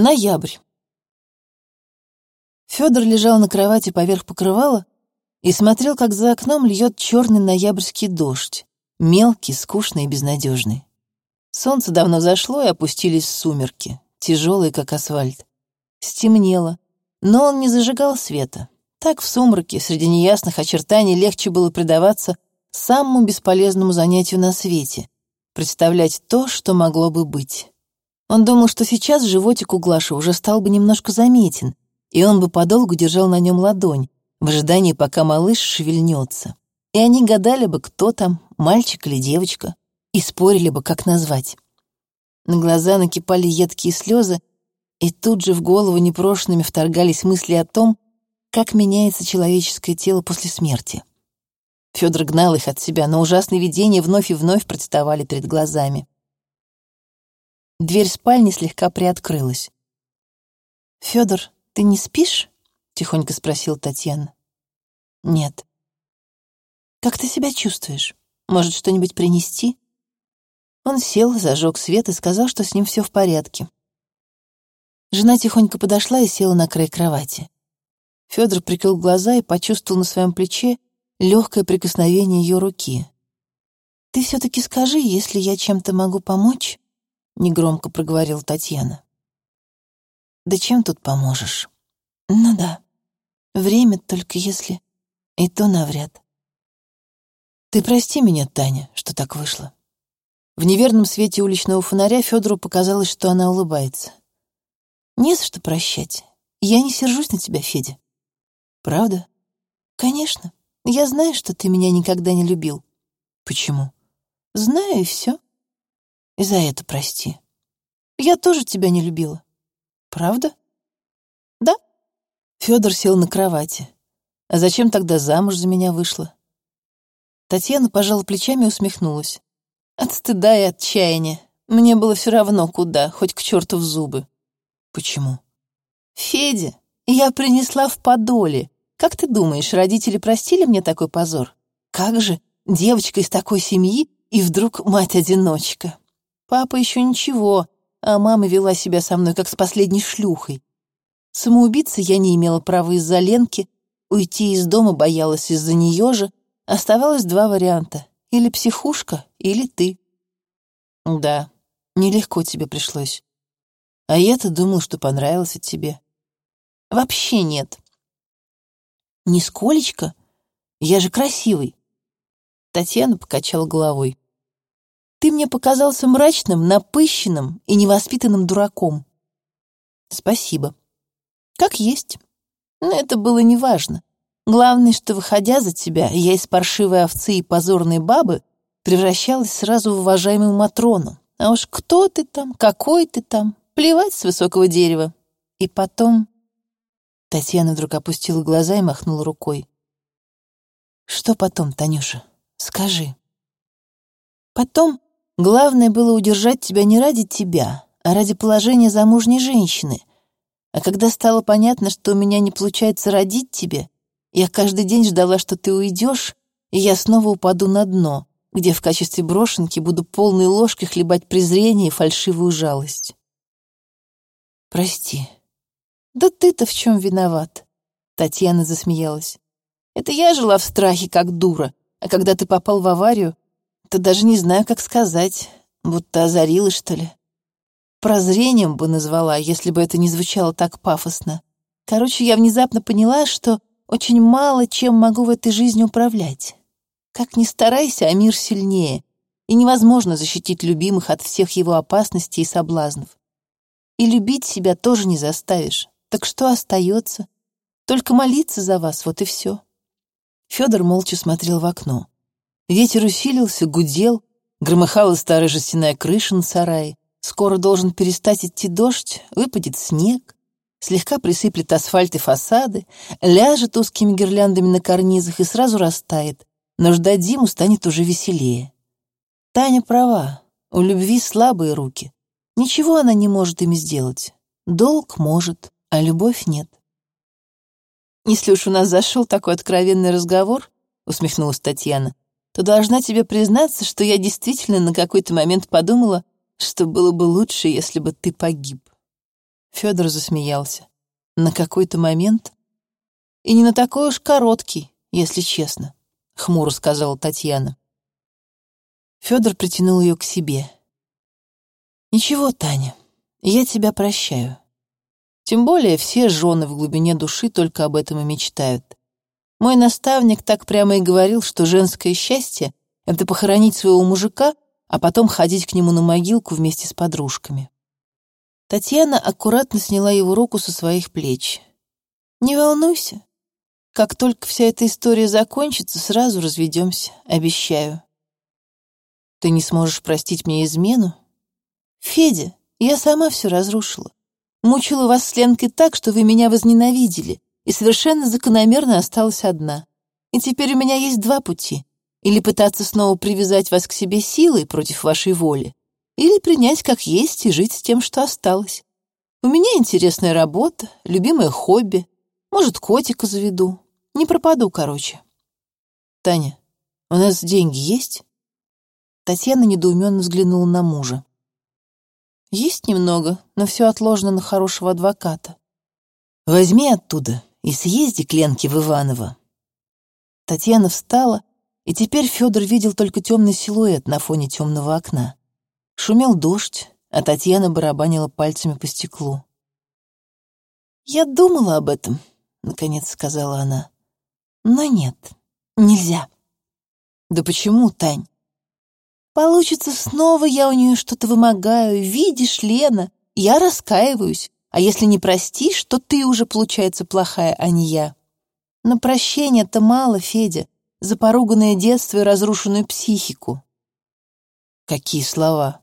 Ноябрь. Федор лежал на кровати поверх покрывала и смотрел, как за окном льет черный ноябрьский дождь, мелкий, скучный и безнадежный. Солнце давно зашло, и опустились сумерки, тяжелые, как асфальт. Стемнело, но он не зажигал света. Так в сумраке, среди неясных очертаний, легче было предаваться самому бесполезному занятию на свете — представлять то, что могло бы быть. Он думал, что сейчас животик у Глаши уже стал бы немножко заметен, и он бы подолгу держал на нем ладонь, в ожидании, пока малыш шевельнется. И они гадали бы, кто там, мальчик или девочка, и спорили бы, как назвать. На глаза накипали едкие слезы, и тут же в голову непрошенными вторгались мысли о том, как меняется человеческое тело после смерти. Федор гнал их от себя, но ужасные видения вновь и вновь представали перед глазами. Дверь спальни слегка приоткрылась. «Фёдор, ты не спишь?» — тихонько спросил Татьяна. «Нет». «Как ты себя чувствуешь? Может, что-нибудь принести?» Он сел, зажег свет и сказал, что с ним все в порядке. Жена тихонько подошла и села на край кровати. Федор прикрыл глаза и почувствовал на своем плече легкое прикосновение ее руки. «Ты все-таки скажи, если я чем-то могу помочь?» Негромко проговорил Татьяна. Да чем тут поможешь? Ну да. Время только если... И то навряд. Ты прости меня, Таня, что так вышло. В неверном свете уличного фонаря Федору показалось, что она улыбается. Не за что прощать. Я не сержусь на тебя, Федя. Правда? Конечно. Я знаю, что ты меня никогда не любил. Почему? Знаю, и все. И за это прости. Я тоже тебя не любила. Правда? Да. Федор сел на кровати. А зачем тогда замуж за меня вышла? Татьяна пожала плечами и усмехнулась. От стыда и отчаяния. Мне было все равно куда, хоть к черту в зубы. Почему? Федя, я принесла в подоле. Как ты думаешь, родители простили мне такой позор? Как же, девочка из такой семьи и вдруг мать-одиночка. Папа еще ничего, а мама вела себя со мной, как с последней шлюхой. Самоубиться я не имела права из-за Ленки, уйти из дома боялась из-за нее же. Оставалось два варианта — или психушка, или ты. Да, нелегко тебе пришлось. А я-то думал, что понравился тебе. Вообще нет. Нисколечко? Я же красивый. Татьяна покачала головой. Ты мне показался мрачным, напыщенным и невоспитанным дураком. Спасибо. Как есть. Но это было неважно. Главное, что, выходя за тебя, я из паршивой овцы и позорной бабы превращалась сразу в уважаемую Матрону. А уж кто ты там, какой ты там, плевать с высокого дерева. И потом... Татьяна вдруг опустила глаза и махнула рукой. Что потом, Танюша? Скажи. Потом Главное было удержать тебя не ради тебя, а ради положения замужней женщины. А когда стало понятно, что у меня не получается родить тебе, я каждый день ждала, что ты уйдешь, и я снова упаду на дно, где в качестве брошенки буду полной ложкой хлебать презрение и фальшивую жалость. Прости. Да ты-то в чем виноват? Татьяна засмеялась. Это я жила в страхе, как дура, а когда ты попал в аварию, да даже не знаю, как сказать. Будто озарилась, что ли. Прозрением бы назвала, если бы это не звучало так пафосно. Короче, я внезапно поняла, что очень мало чем могу в этой жизни управлять. Как ни старайся, а мир сильнее, и невозможно защитить любимых от всех его опасностей и соблазнов. И любить себя тоже не заставишь. Так что остается? Только молиться за вас, вот и все. Федор молча смотрел в окно. Ветер усилился, гудел, громыхала старая жестяная крыша на сарае. Скоро должен перестать идти дождь, выпадет снег, слегка присыплет асфальт и фасады, ляжет узкими гирляндами на карнизах и сразу растает, но ждать зиму станет уже веселее. Таня права, у любви слабые руки. Ничего она не может ими сделать. Долг может, а любовь нет. «Если уж у нас зашел такой откровенный разговор», — усмехнулась Татьяна, то должна тебе признаться, что я действительно на какой-то момент подумала, что было бы лучше, если бы ты погиб. Федор засмеялся. На какой-то момент. И не на такой уж короткий, если честно, хмуро сказала Татьяна. Федор притянул ее к себе. Ничего, Таня, я тебя прощаю. Тем более все жены в глубине души только об этом и мечтают. Мой наставник так прямо и говорил, что женское счастье — это похоронить своего мужика, а потом ходить к нему на могилку вместе с подружками. Татьяна аккуратно сняла его руку со своих плеч. «Не волнуйся. Как только вся эта история закончится, сразу разведемся, обещаю». «Ты не сможешь простить мне измену?» «Федя, я сама все разрушила. Мучила вас с Ленкой так, что вы меня возненавидели, и совершенно закономерно осталась одна. И теперь у меня есть два пути. Или пытаться снова привязать вас к себе силой против вашей воли, или принять как есть и жить с тем, что осталось. У меня интересная работа, любимое хобби. Может, котика заведу. Не пропаду, короче. Таня, у нас деньги есть? Татьяна недоуменно взглянула на мужа. Есть немного, но все отложено на хорошего адвоката. Возьми оттуда и съезди к Ленке в Иваново. Татьяна встала, и теперь Федор видел только темный силуэт на фоне темного окна. Шумел дождь, а Татьяна барабанила пальцами по стеклу. «Я думала об этом», — наконец сказала она. «Но нет, нельзя». «Да почему, Тань?» «Получится снова я у нее что-то вымогаю. Видишь, Лена, я раскаиваюсь. А если не простишь, то ты уже, получается, плохая, а не я. Но прощения-то мало, Федя, за поруганное детство и разрушенную психику». «Какие слова?»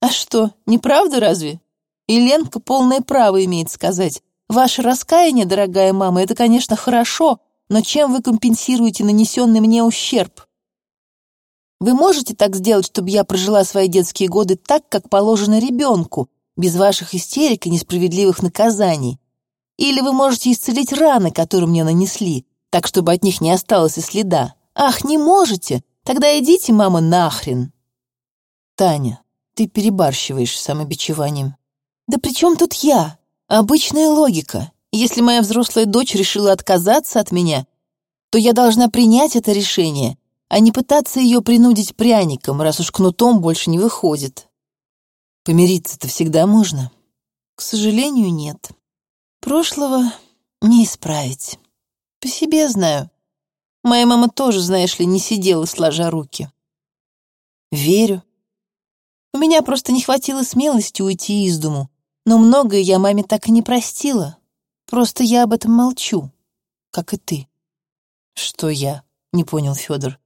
А что, не правда разве? И Ленка полное право имеет сказать. Ваше раскаяние, дорогая мама, это, конечно, хорошо, но чем вы компенсируете нанесенный мне ущерб? Вы можете так сделать, чтобы я прожила свои детские годы так, как положено ребенку, без ваших истерик и несправедливых наказаний? Или вы можете исцелить раны, которые мне нанесли, так, чтобы от них не осталось и следа? Ах, не можете? Тогда идите, мама, нахрен. Таня, ты перебарщиваешь с самобичеванием. Да при чем тут я? Обычная логика. Если моя взрослая дочь решила отказаться от меня, то я должна принять это решение, а не пытаться ее принудить пряником, раз уж кнутом больше не выходит. Помириться-то всегда можно. К сожалению, нет. Прошлого не исправить. По себе знаю. Моя мама тоже, знаешь ли, не сидела сложа руки. Верю, у меня просто не хватило смелости уйти из дому, но многое я маме так и не простила. Просто я об этом молчу, как и ты. Что я? Не понял Федор.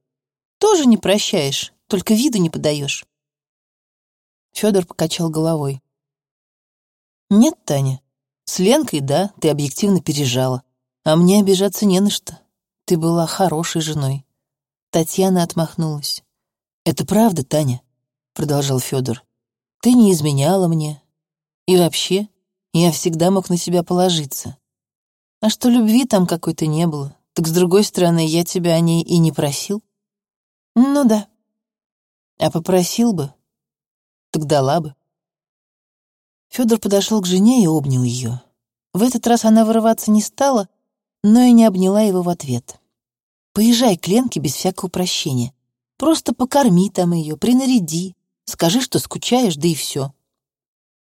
Тоже не прощаешь, только виду не подаешь. Федор покачал головой. Нет, Таня, с Ленкой, да, ты объективно пережала. А мне обижаться не на что. Ты была хорошей женой. Татьяна отмахнулась. Это правда, Таня продолжал Федор. Ты не изменяла мне. И вообще, я всегда мог на себя положиться. А что любви там какой-то не было, так с другой стороны, я тебя о ней и не просил. Ну да. А попросил бы, так дала бы. Федор подошел к жене и обнял ее. В этот раз она вырываться не стала, но и не обняла его в ответ. Поезжай к Ленке без всякого прощения. Просто покорми там ее, принаряди, Скажи, что скучаешь, да и все.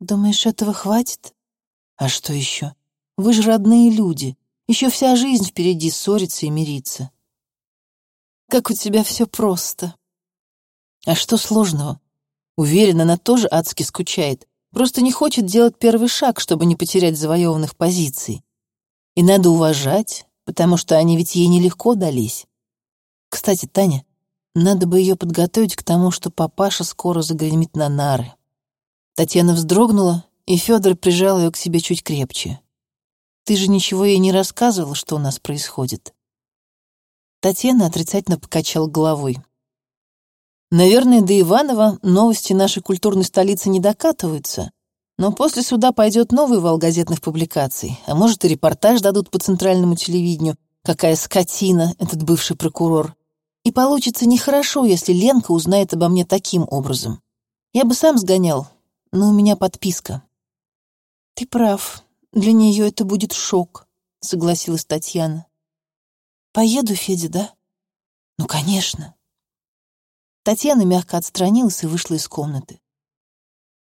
Думаешь, этого хватит? А что еще? Вы же родные люди. Еще вся жизнь впереди ссориться и мириться. Как у тебя все просто. А что сложного? Уверена, она тоже адски скучает. Просто не хочет делать первый шаг, чтобы не потерять завоеванных позиций. И надо уважать, потому что они ведь ей нелегко дались. Кстати, Таня, надо бы ее подготовить к тому, что папаша скоро загремит на нары. Татьяна вздрогнула, и Федор прижал ее к себе чуть крепче. «Ты же ничего ей не рассказывал, что у нас происходит?» Татьяна отрицательно покачала головой. «Наверное, до Иванова новости нашей культурной столицы не докатываются, но после суда пойдет новый вал газетных публикаций, а может и репортаж дадут по центральному телевидению, какая скотина этот бывший прокурор. И получится нехорошо, если Ленка узнает обо мне таким образом. Я бы сам сгонял, но у меня подписка. «Ты прав. Для нее это будет шок», — согласилась Татьяна. «Поеду, Федя, да?» «Ну, конечно». Татьяна мягко отстранилась и вышла из комнаты.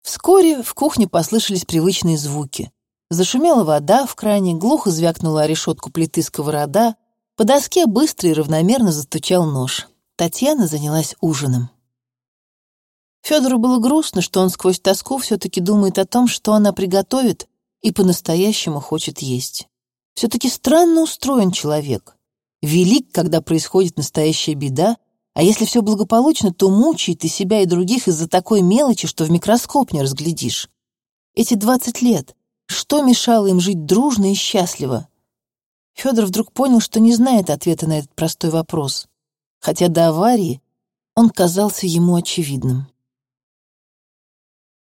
Вскоре в кухне послышались привычные звуки. Зашумела вода в кране, глухо звякнула о решетку плиты сковорода, по доске быстро и равномерно застучал нож. Татьяна занялась ужином. Федору было грустно, что он сквозь тоску все-таки думает о том, что она приготовит, и по-настоящему хочет есть. Все-таки странно устроен человек. Велик, когда происходит настоящая беда, а если все благополучно, то мучает и себя, и других из-за такой мелочи, что в микроскоп не разглядишь. Эти двадцать лет, что мешало им жить дружно и счастливо? Федор вдруг понял, что не знает ответа на этот простой вопрос, хотя до аварии он казался ему очевидным.